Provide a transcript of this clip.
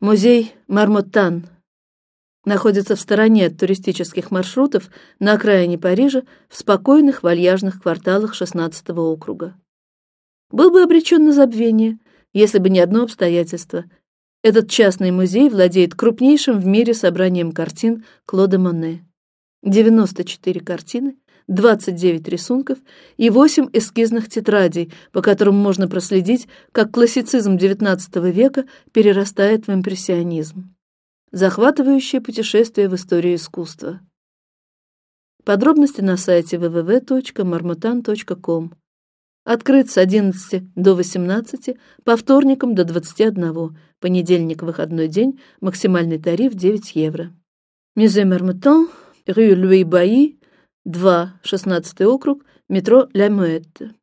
Музей Мармотан находится в стороне от туристических маршрутов на окраине Парижа, в спокойных вальяжных кварталах 16 округа. Был бы обречен на забвение, если бы не одно обстоятельство. Этот частный музей владеет крупнейшим в мире собранием картин Клода Моне. 94 картины, 29 рисунков и 8 эскизных тетрадей, по которым можно проследить, как классицизм XIX века перерастает в импрессионизм. Захватывающее путешествие в историю искусства. Подробности на сайте www.marmotan.com. Открыт с 11 до 18, по вторникам до 21, понедельник выходной день, максимальный тариф 9 евро. Музей Мармотан, рue Луи Баи, 2, 16 округ, метро Ля Муэтте.